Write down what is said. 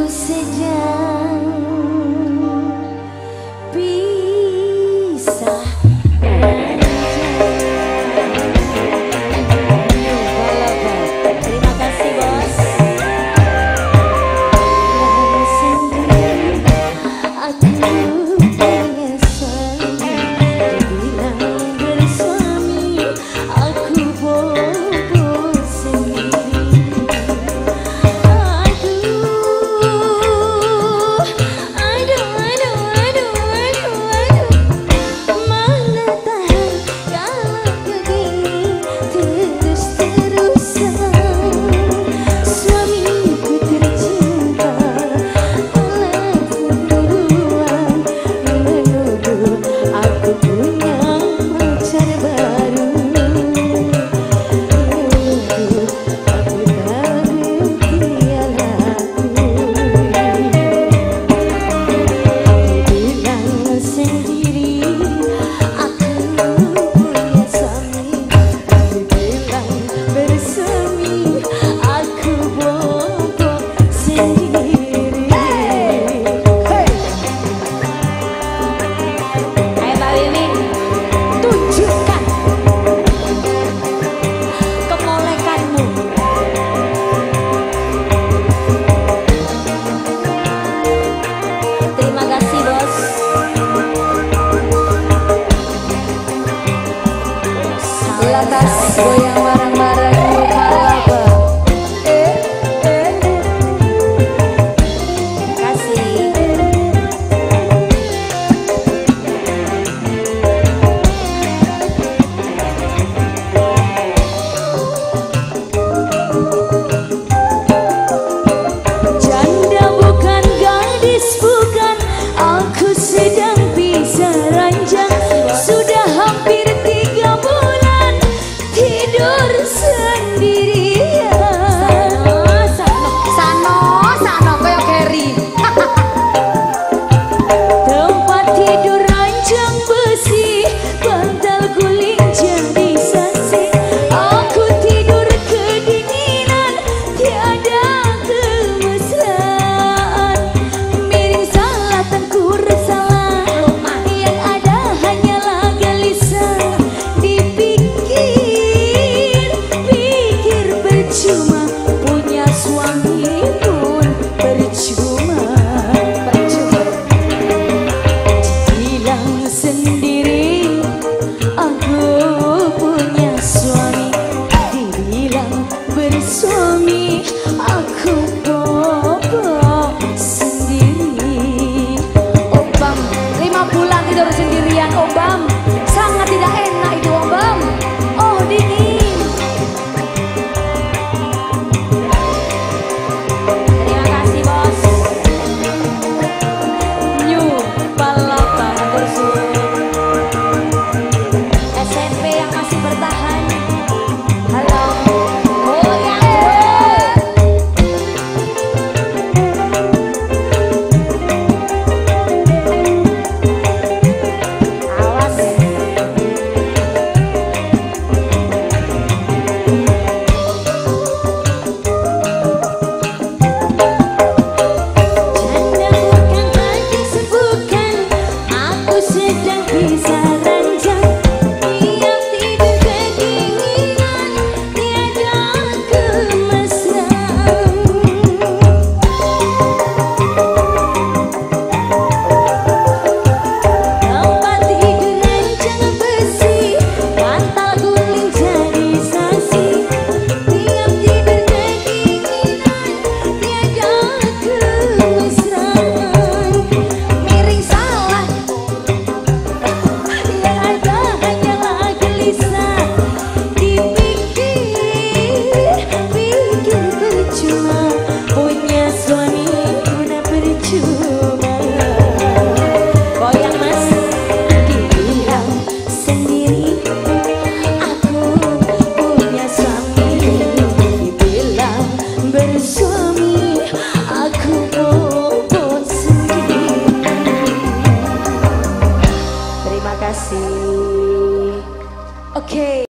procediam. latas goyang barang cool 속